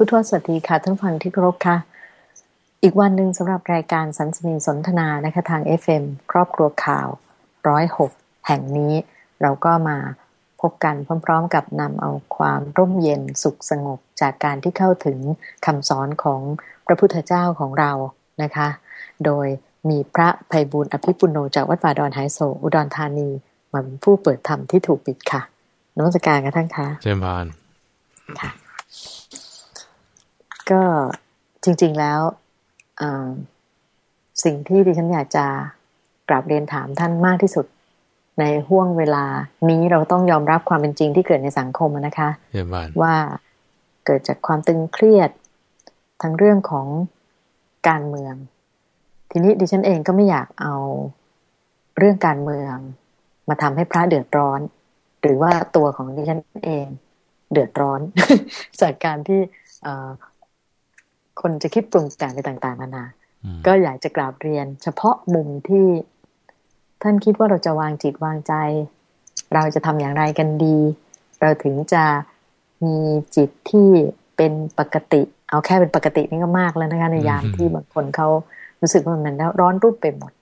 ผู้ทวสวัสดีค่ะท่านฟังที่เคารพค่ะ อีกวันหนึ่งสำหรับรายการสันสนีสนทนานะคะทาง FM ครอบครัวข่าวร้อยหกแห่งนี้เราก็มาพบกันพร้อม ๆ กับนำเอาความร่มเย็นสุขสงบจากการที่เข้าถึงคำสอนของพระพุทธเจ้าของเรานะคะ โดยมีพระภัยบุญอภิปุโนจากวัดป่าดอนไฮโซอุดรธานีมาเป็นผู้เปิดธรรมที่ถูกปิดค่ะนมัสการกันท่านคะเจมพานค่ะ ก็จริง ๆ แล้วสิ่งที่ดิฉันอยากจะกราบเรียนถามท่านมากที่สุดในห่วงเวลานี้เราต้องยอมรับความเป็นจริงที่เกิดในสังคมนะคะว่าเกิดจากความตึงเครียดทั้งเรื่องของการเมือง ทีนี้ดิฉันเองก็ไม่อยากเอาเรื่องการเมือง มาทำให้พระเดือดร้อน หรือว่าตัวของดิฉันเองเดือดร้อน จากการที่ คนจะคิดปรุงแต่งไปต่างๆนานา ก็อยากจะกราบเรียน เฉพาะมุมที่ท่านคิดว่าเราจะวางจิตวางใจ เราจะทำอย่างไรกันดี เราถึงจะมีจิตที่เป็นปกติ เอาแค่เป็นปกตินี่ก็มากแล้วนะคะในยามที่บางคนเขารู้สึกว่ามันแล้วร้อนรูปไปหมด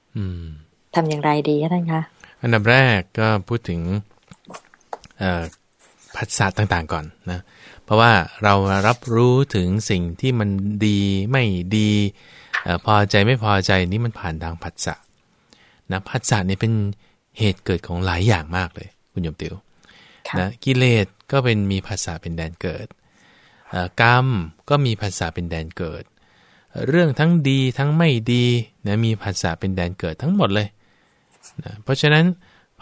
ทำอย่างไรดีคะท่านคะ อันดับแรกก็พูดถึงภาษาต่างๆก่อนนะ เพราะว่าเรารับรู้ถึงสิ่งที่มันดีไม่ดีพอใจไม่พอใจนี่มันผ่านทางผัสสะนะผัสสะนี่เป็นเหตุเกิดของหลายอย่างมากเลย คุณโยมติวนะกิเลสก็เป็นมีภาษาเป็นแดนเกิดกรรมก็มีภาษาเป็นแดนเกิด เรื่องทั้งดีทั้งไม่ดีนะมีภาษาเป็นแดนเกิดทั้งหมดเลยนะเพราะฉะนั้น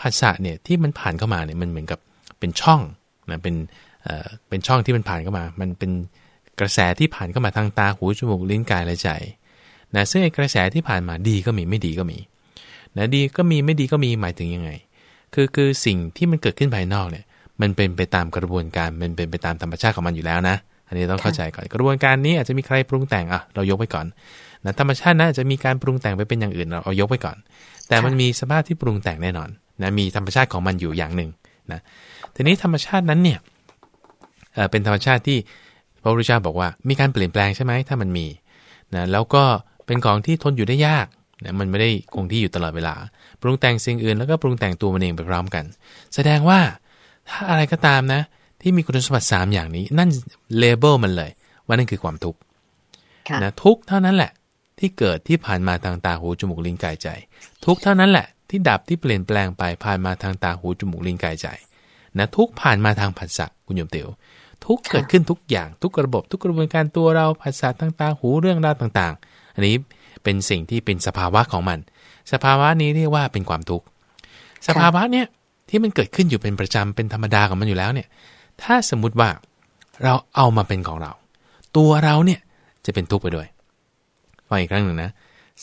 ภาษาเนี่ยที่มันผ่านเข้ามาเนี่ยมันเหมือนกับเป็นช่องนะเป็น เป็นช่องที่มันผ่านเข้ามา มันเป็นกระแสที่ผ่านเข้ามาทางตาหูจมูกลิ้นกายและใจนะซึ่งไอ้กระแสที่ผ่านมาดีก็มีไม่ดีก็มีนะดีก็มีไม่ดีก็มีหมายถึงยังไง คือคือสิ่งที่มันเกิดขึ้นภายนอกเนี่ยมันเป็นไปตามกระบวนการมันเป็นไปตามธรรมชาติของมันอยู่แล้วนะ อันนี้ต้องเข้าใจก่อนกระบวนการนี้อาจจะมีใครปรุงแต่งอะเรายกไว้ก่อนนะธรรมชาตินะอาจจะมีการปรุงแต่งไปเป็นอย่างอื่นเราเอายกไว้ก่อน แต่มันมีสภาพที่ปรุงแต่งแน่นอนนะมีธรรมชาติของมันอยู่อย่างหนึ่งนะทีนี้ธรรมชาตินั้นเนี่ย เป็นธรรมชาติที่พระพุทธเจ้าบอกว่ามีการเปลี่ยนแปลงใช่ไหมถ้ามันมีนะแล้วก็เป็นของที่ทนอยู่ได้ยากนะมันไม่ได้คงที่อยู่ตลอดเวลา ปรุงแต่งสิ่งอื่นแล้วก็ปรุงแต่งตัวมันเองไปพร้อมกัน แสดงว่าถ้าอะไรก็ตามนะ ที่มีคุณสมบัติ 3 อย่างนี้ นั่นเลเบลมันเลย ว่านั่นคือความทุกข์นะทุกเท่านั้นแหละ ที่เกิดที่ผ่านมาทางตาหูจมูกลิ้นกายใจ ทุกเท่านั้นแหละ ที่ดับที่เปลี่ยนแปลงไปผ่านมาทางตาหูจมูกลิ้นกายใจนะทุกผ่านมาทางผัสสะคุณโยมเตียว ทุกเกิดขึ้นทุกอย่างทุกระบบทุกกระบวนการตัวเราภาษาต่างๆ หูเรื่องราวต่างๆ อันนี้เป็นสิ่งที่เป็นสภาวะของมัน สภาวะนี้เรียกว่าเป็นความทุกข์สภาวะเนี้ยที่มันเกิดขึ้นอยู่เป็นประจำเป็นธรรมดาของมันอยู่แล้วเนี่ย ถ้าสมมุติว่าเราเอามาเป็นของเรา ตัวเราเนี่ยจะเป็นทุกข์ไปด้วยฟังอีกครั้งหนึ่งนะ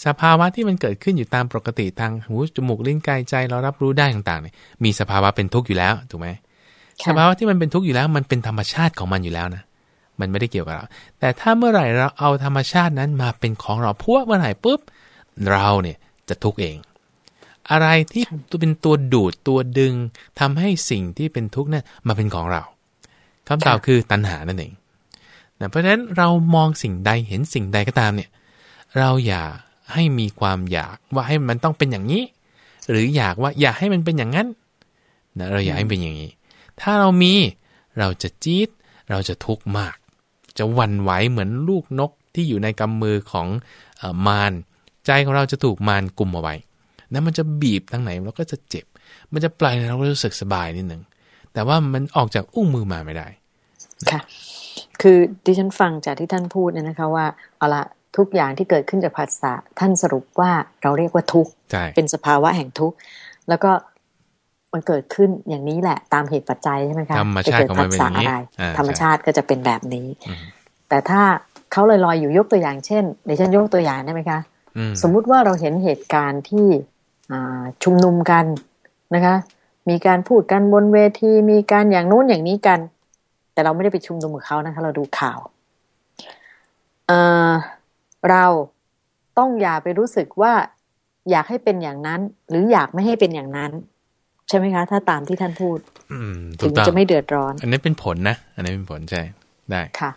สภาวะที่มันเกิดขึ้นอยู่ตามปกติทางหูจมูกลิ้นกายใจเรารับรู้ได้ต่างๆเนี่ยมีสภาวะเป็นทุกข์อยู่แล้วถูกไหม สภาวะที่มันเป็นทุกข์อยู่แล้ว มันเป็นธรรมชาติของมันอยู่แล้วนะมันไม่ได้เกี่ยวกับเรา แต่ถ้าเมื่อไหร่เราเอาธรรมชาตินั้นมาเป็นของเราพวกเมื่อไหร่ปุ๊บ เราเนี่ยจะทุกข์เอง อะไรที่ตัวเป็นตัวดูดตัวดึงทำให้สิ่งที่เป็นทุกข์นั้นมาเป็นของเราคำตอบคือตัณหานั่นเองนะเพราะฉะนั้นเรามองสิ่งใดเห็นสิ่งใดก็ตามเนี่ย เราอย่าให้มีความอยากว่าให้มันต้องเป็นอย่างนี้ หรืออยากว่าอยากให้มันเป็นอย่างนั้นนะเราอยากให้เป็นอย่างนี้ ถ้าเรามีเราจะจี๊ดเราจะทุกข์มาก จะวันไหวเหมือนลูกนกที่อยู่ในกำมือของอมารใจของเราจะถูกมารกุมเอาไว้แล้วมันจะบีบทั้งไหนเราก็จะเจ็บ มันจะปล่อยเรารู้สึกสบายนิดหนึ่งแต่ว่ามันออกจากอุ้งมือมาไม่ได้ ค่ะ คือดิฉันฟังจากที่ท่านพูดเนี่ยนะคะว่าเอาละทุกอย่างที่เกิดขึ้นจากภาษาท่านสรุปว่าเราเรียกว่าทุกข์เป็นสภาวะแห่งทุกข์แล้วก็ มันเกิดขึ้นอย่างนี้แหละตามเหตุปัจจัยใช่ไหมคะธรรมชาติของมันเป็นอย่างนี้ธรรมชาติก็จะเป็นแบบนี้ แต่ถ้าเขาลอยๆอยู่ยกตัวอย่างเช่นเดี๋ยวฉันยกตัวอย่างได้ไหมคะ สมมุติว่าเราเห็นเหตุการณ์ที่ชุมนุมกันนะคะ มีการพูดกันบนเวที มีการอย่างนู้นอย่างนี้กัน แต่เราไม่ได้ไปชุมนุมกับเขานะคะ เราดูข่าวเเราต้องอย่าไปรู้สึกว่าอยากให้เป็นอย่างนั้น หรืออยากไม่ให้เป็นอย่างนั้น ใช่ไหมคะ ถ้าตามที่ท่านพูดถึงจะไม่เดือดร้อน อันนี้เป็นผลนะ อันนี้เป็นผลใช่ได้ค่ะ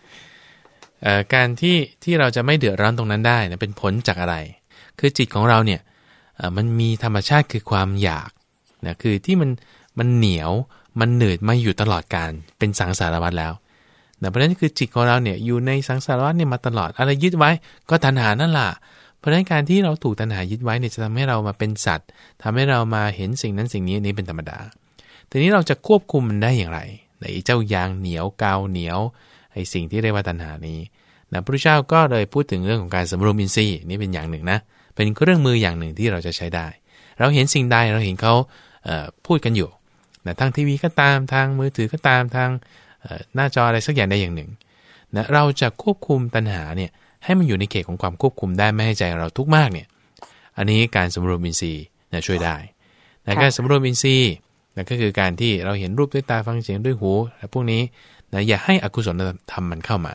การที่ที่เราจะไม่เดือดร้อนตรงนั้นได้นะเป็นผลจากอะไร คือจิตของเราเนี่ยมันมีธรรมชาติคือความอยากนะคือที่มันมันเหนียวมันหนืดมาอยู่ตลอดการเป็นสังสารวัฏแล้วนะเพราะฉะนั้นคือจิตของเราเนี่ยอยู่ในสังสารวัฏเนี่ยมาตลอดอะไรยึดไว้ก็ตัณหานั่นแหละ เพราะฉะนั้นการที่เราถูกตัณหายึดไว้เนี่ยจะทำให้เรามาเป็นสัตว์ทำให้เรามาเห็นสิ่งนั้นสิ่งนี้นี่เป็นธรรมดา ทีนี้เราจะควบคุมมันได้อย่างไรในเจ้ายางเหนียวกาวเหนียวไอ้สิ่งที่เรียกว่าตัณหานี้นะพระพุทธเจ้าก็เลยพูดถึงเรื่องของการสำรวมอินทรีย์นี่เป็นอย่างหนึ่งนะ เป็นเครื่องมืออย่างหนึ่งที่เราจะใช้ได้ เราเห็นสิ่งใดเราเห็นเขาพูดกันอยู่นะทางทีวีก็ตามทางมือถือก็ตามทางหน้าจออะไรสักอย่างใดอย่างหนึ่งนะเราจะควบคุมตัณหาเนี่ย ให้มันอยู่ในเขตของความควบคุมได้ไม่ให้ใจเราทุกข์มากเนี่ย อันนี้การสำรวมอินทรีย์นะช่วยได้นะการสำรวมอินทรีย์นะก็คือการที่เราเห็นรูปด้วยตาฟังเสียงด้วยหูและพวกนี้นะอย่าให้อกุศลธรรมมันเข้ามา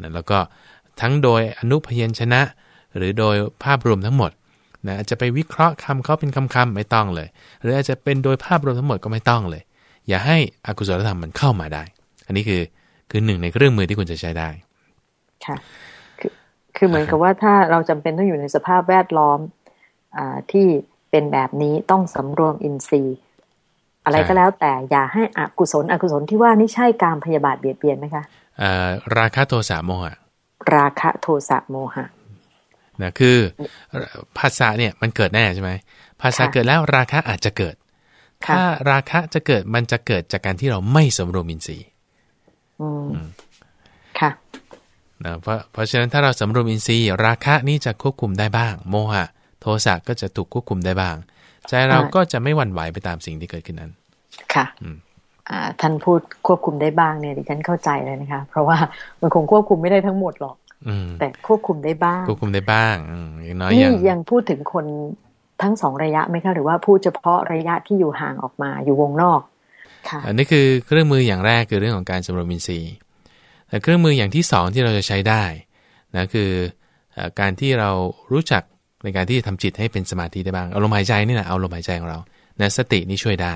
นะแล้วก็ทั้งโดยอนุพยัญชนะ หรือโดยภาพรวมทั้งหมดนะอาจจะไปวิเคราะห์คำเขาเป็นคำๆไม่ต้องเลย หรืออาจจะเป็นโดยภาพรวมทั้งหมดก็ไม่ต้องเลย อย่าให้อกุศลธรรมมันเข้ามาได้ อันนี้คือคือหนึ่งในเครื่องมือที่คุณจะใช้ได้ ค่ะคือคือเหมือนกับว่าถ้าเราจำเป็นต้องอยู่ในสภาพแวดล้อมอที่เป็นแบบนี้ต้องสำรวมอินทรีย์ อะไรก็แล้วแต่อย่าให้อกุศลอกุศลที่ว่านี่ใช่การพยาบาทเบียดเบียนไหมคะราคะโทสะโมหะ ราคะโทสะโมหะนะคือภาษาเนี่ยมันเกิดแน่ใช่ไหมภาษาเกิดแล้วราคะอาจจะเกิด ถ้าราคะจะเกิดมันจะเกิดจากการที่เราไม่สมรวมอินทรีย์ค่ะ นะเพราะเพราะฉะนั้นถ้าเราสำรวมอินทรีย์ ราคะนี่จะควบคุมได้บ้าง โมหะ โทสะก็จะถูกควบคุมได้บ้าง ใจเราก็จะไม่หวั่นไหวไปตามสิ่งที่เกิดขึ้นนั้น ค่ะท่านพูดควบคุมได้บ้างเนี่ยดิฉันเข้าใจเลยนะคะ เพราะว่ามันคงควบคุมไม่ได้ทั้งหมดหรอกแต่ควบคุมได้บ้าง ควบคุมได้บ้างอย่างน้อยยังยังพูดถึงคนทั้งสองระยะไหมคะหรือว่าพูดเฉพาะระยะที่อยู่ห่างออกมาอยู่วงนอกค่ะอันนี้คือเครื่องมืออย่างแรกคือเรื่องของการสำรวมอินทรีย์แต่ เครื่องมืออย่างที่สองที่เราจะใช้ได้นะคือการที่เรารู้จักในการที่จะทำจิตให้เป็นสมาธิได้บ้างเอาลมหายใจนี่แหละเอาลมหายใจของเรานะสตินี่ช่วยได้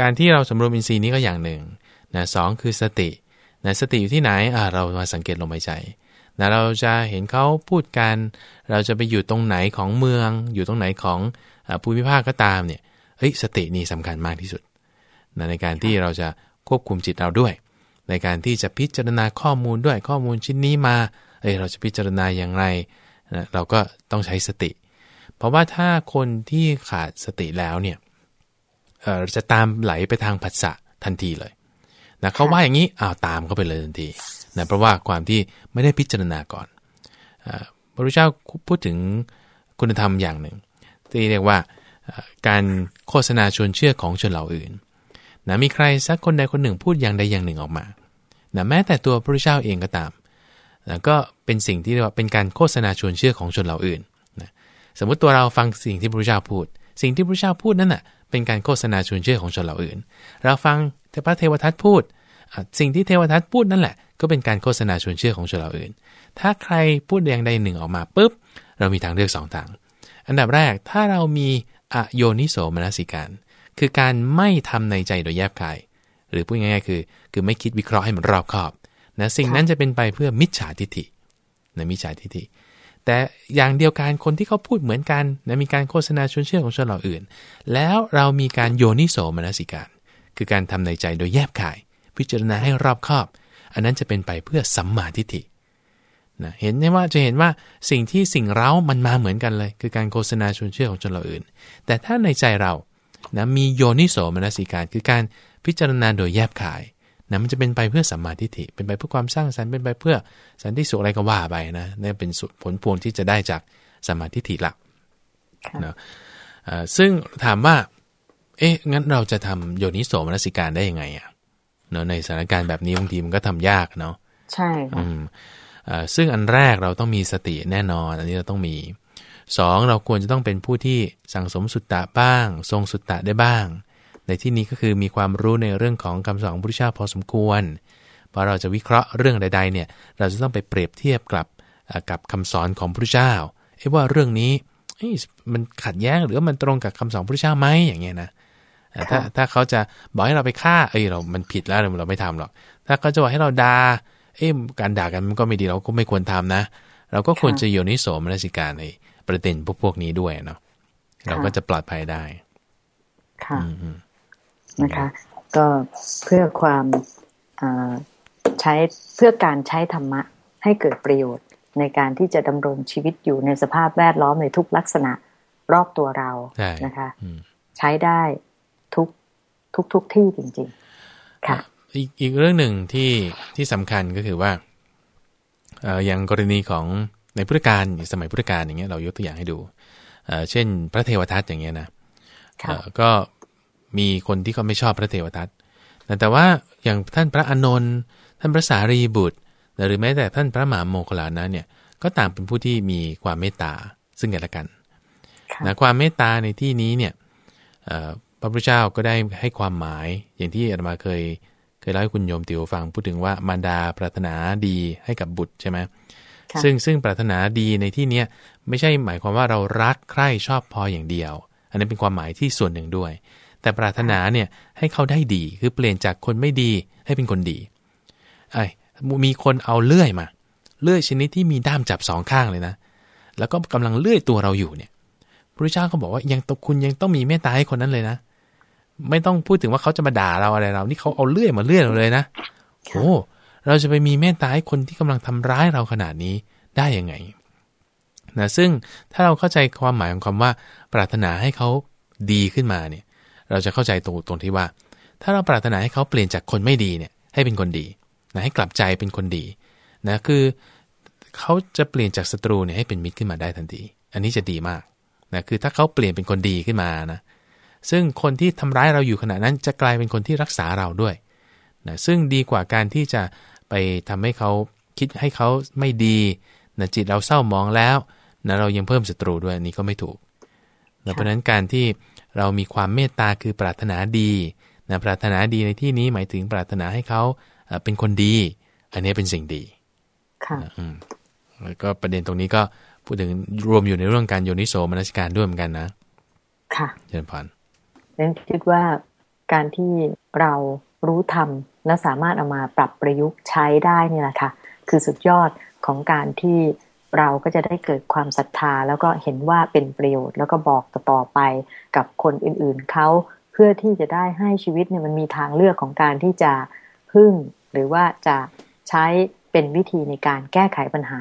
การที่เราสำรวมอินทรีย์นี้ก็อย่างหนึ่งนะสองคือสตินะสติอยู่ที่ไหนเรามาสังเกตลมหายใจนะเราจะเห็นเขาพูดกัน เราจะไปอยู่ตรงไหนของเมือง อยู่ตรงไหนของภูมิภาคก็ตามเนี่ยเฮ้ยสตินี่สำคัญมากที่สุดนะในการที่เราจะควบคุมจิตเราด้วย ในการที่จะพิจารณาข้อมูลด้วยข้อมูลชิ้นนี้มาเอ้ยเราจะพิจารณาอย่างไรนะเราก็ต้องใช้สติ เพราะว่าถ้าคนที่ขาดสติแล้วเนี่ยเอ่อจะตามไหลไปทางผัสสะทันทีเลยนะเขาว่าอย่างนี้อ้าวตามเขาไปเลยทันทีนะเพราะว่าความที่ไม่ได้พิจารณาก่อนพระพุทธเจ้าพูดถึงคุณธรรมอย่างหนึ่ง ที่เรียกว่าการโฆษณาชวนเชื่อของชนเหล่าอื่น นะมีใครสักคนใดคนหนึ่งพูดอย่างใดอย่างหนึ่งออกมานะแม้แต่ตัวพระพุทธเจ้าเองก็ตามนะก็เป็นสิ่งที่เรียกว่าเป็นการโฆษณาชวนเชื่อของชนเหล่าอื่นนะสมมุติตัวเราฟังสิ่งที่พระพุทธเจ้าพูด สิ่งที่พระพุทธเจ้าพูดนั่นน่ะเป็นการโฆษณาชวนเชื่อของชนเหล่าอื่น เราฟังพระเทวทัตพูด สิ่งที่เทวทัตพูดนั่นแหละ ก็เป็นการโฆษณาชวนเชื่อของชนเหล่าอื่น ถ้าใครพูดอย่างใดหนึ่งออกมาปุ๊บ เรามีทางเลือกสองทาง อันดับแรกถ้าเรามีอโยนิโสมนสิการ คือการไม่ทำในใจโดยแยบกาย หรือพูดง่ายๆคือ คือไม่คิดวิเคราะห์ให้มันรอบคอบนะสิ่งนั้นจะเป็นไปเพื่อมิจฉาทิฏฐินะมิจฉาทิฏฐิ แต่อย่างเดียวกันคนที่เขาพูดเหมือนกันนะมีการโฆษณาชวนเชื่อของชนเหล่าอื่น แล้วเรามีการโยนิโสมนสิการ คือการทำในใจโดยแยบขาย พิจารณาให้รอบคอบ อันนั้นจะเป็นไปเพื่อสัมมาทิฏฐินะเห็นได้ว่าจะเห็นว่าสิ่งที่สิ่งเร้ามันมาเหมือนกันเลย คือการโฆษณาชวนเชื่อของชนเหล่าอื่น แต่ถ้าในใจเรา นะมีโยนิโสมนสิการ คือการพิจารณาโดยแยบขายนะมันจะเป็นไปเพื่อสัมมาทิฏฐิเป็นไปเพื่อความสร้างสรรค์เป็นไปเพื่อสันติสุขอะไรก็ว่าไปนะนี่เป็นผลพวงที่จะได้จากสัมมาทิฏฐิละนะซึ่งถามว่า เอ๊ะงั้นเราจะทำโยนิโสมนสิการได้ยังไงอะเนาะในสถานการณ์แบบนี้บางทีมันก็ทำยากเนาะใช่อืมซึ่งอันแรกเราต้องมีสติแน่นอน อันนี้เราต้องมี สองเราควรจะต้องเป็นผู้ที่สั่งสมสุตตะบ้าง ทรงสุตตะได้บ้าง ในที่นี้ก็คือมีความรู้ในเรื่องของคำสอนของพระพุทธเจ้าพอสมควรพอเราจะวิเคราะห์เรื่องใด ๆ เนี่ย เราจะต้องไปเปรียบเทียบกับกับคำสอนของพระพุทธเจ้าเอ้ว่าเรื่องนี้มันขัดแย้งหรือมันตรงกับคำสอนพระพุทธเจ้าไหมอย่างเงี้ยนะถ้าถ้าเขาจะบอกให้เราไปฆ่า เอ้ยเรา มันผิดแล้วเราไม่ทำหรอก ถ้าเขาจะบอกให้เราดา่า เอ๊ะการด่ากันมันก็ไม่ดีเราก็ไม่ควรทำนะ เราก็ควรจะโยนิโสมนสิการใน ประเด็นพวกพวกนี้ด้วยเนาะเราก็จะปลอดภัยได้ ค่ะนะคะ ก็เพื่อความใช้เพื่อการใช้ธรรมะให้เกิดประโยชน์ในการที่จะดำรงชีวิตอยู่ในสภาพแวดล้อมในทุกลักษณะรอบตัวเรานะคะ ใช้ได้ทุกทุกทุกที่จริง ๆ ค่ะ อีกอีกเรื่องหนึ่งที่ที่สำคัญก็คือว่าอย่างกรณีของ ในพุทธกาลสมัยพุทธกาลอย่างเงี้ยเรายกตัวอย่างให้ดูเช่น พระเทวทัตอย่างเงี้ยนะก็มีคนที่เขาไม่ชอบพระเทวทัตแต่ว่าอย่างท่านพระอนนท์ท่านพระสารีบุตร หรือแม้แต่ท่านพระมหาโมคลานะเนี่ยก็ต่างเป็นผู้ที่มีความเมตตาซึ่งกันและกันนะความเมตตาในที่นี้เนี่ยพระพุทธเจ้าก็ได้ให้ความหมายอย่างที่อาตมาเคย เคยเล่าให้คุณโยมติวฟังพูดถึงว่ามารดาปรารถนาดีให้กับบุตรใช่ไหม ซึ่งซึ่งปรารถนาดีในที่เนี้ยไม่ใช่หมายความว่าเรารักใคร่ชอบพออย่างเดียว อันนั้นเป็นความหมายที่ส่วนหนึ่งด้วย แต่ปรารถนาเนี่ยให้เขาได้ดีคือเปลี่ยนจากคนไม่ดีให้เป็นคนดีไอ้มีคนเอาเลื่อยมา เลื่อยชนิดที่มีด้ามจับสองข้างเลยนะ แล้วก็กำลังเลื่อยตัวเราอยู่เนี่ยพระเจ้าก็บอกว่ายังตกคุณยังต้องมีเมตตาให้คนนั้นเลยนะ ไม่ต้องพูดถึงว่าเขาจะมาด่าเราอะไรเรา นี่เขาเอาเลื่อยมาเลื่อยเราเลยนะโอ้ เราจะไปมีเมตตาให้คนที่กำลังทำร้ายเราขนาดนี้ได้ยังไงนะซึ่งถ้าเราเข้าใจความหมายของคำว่า ปรารถนาให้เขาดีขึ้นมาเนี่ย เราจะเข้าใจตรงตรงที่ว่า ถ้าเราปรารถนาให้เขาเปลี่ยนจากคนไม่ดีเนี่ย ให้เป็นคนดีนะให้กลับใจเป็นคนดีนะคือเขาจะเปลี่ยนจากศัตรูเนี่ยให้เป็นมิตรขึ้นมาได้ทันที อันนี้จะดีมากนะคือถ้าเขาเปลี่ยนเป็นคนดีขึ้นมานะ ซึ่งคนที่ทำร้ายเราอยู่ขณะนั้นจะกลายเป็นคนที่รักษาเราด้วย นะซึ่งดีกว่าการที่จะไปทำให้เขาคิดให้เขาไม่ดีนะจิตเราเศร้ามองแล้วนะเรายังเพิ่มศัตรูด้วยอันนี้ก็ไม่ถูกนะเพราะนั้นการที่เรามีความเมตตาคือปรารถนาดีนะปรารถนาดีในที่นี้หมายถึงปรารถนาให้เขาเป็นคนดี อันนี้เป็นสิ่งดีค่ะแล้วก็ประเด็นตรงนี้ก็พูดถึงรวมอยู่ในเรื่องการโยนิโสมนสิการด้วยเหมือนกันนะ ค่ะเชิญพนฉันคิดว่าการที่เรา รู้ธรรมและสามารถเอามาปรับประยุกต์ใช้ได้นี่แหละค่ะคือสุดยอดของการที่เราก็จะได้เกิดความศรัทธา แล้วก็เห็นว่าเป็นประโยชน์ แล้วก็บอกต่อไปกับคนอื่นๆเขาเพื่อที่จะได้ให้ชีวิตเนี่ยมันมีทางเลือกของการที่จะพึ่ง หรือว่าจะใช้เป็นวิธีในการแก้ไขปัญหา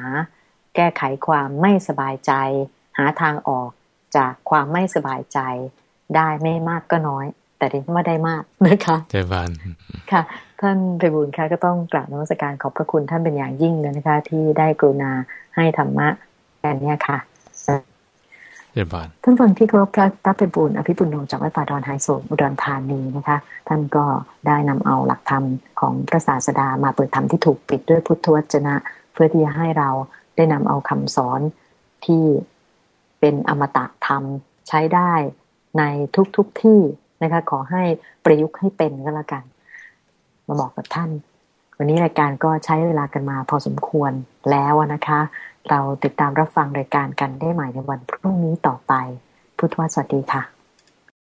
แก้ไขความไม่สบายใจ หาทางออกจากความไม่สบายใจ ได้ไม่มากก็น้อย แต่เด็นไม่ได้มากนะคะเจวานค่ะ ท่านไพบุญค่ะก็ต้องกราบนมัสการขอบพระคุณท่านเป็นอย่างยิ่งเลยนะคะ ที่ได้กรุณาให้ธรรมะแอนนี้ค่ะเรียบร้อยท่านฟังที่เคารพพระพระไพบุญอภิปุโนจากวัดป่าดอนไฮโซอุดรธานีนะคะ ท่านก็ได้นำเอาหลักธรรมของพระศาสดามาเปิดธรรมที่ถูกปิดด้วยพุทธวจนะ เพื่อที่จะให้เราได้นำเอาคำสอนที่เป็นอมตะธรรมใช้ได้ในทุกๆทที่ นะคะ ขอให้ประยุกต์ให้เป็นก็แล้วกัน มาบอกกับท่าน วันนี้รายการก็ใช้เวลากันมาพอสมควรแล้วนะคะ เราติดตามรับฟังรายการกันได้ใหม่ในวันพรุ่งนี้ต่อไป พุทธวสวัสดีค่ะ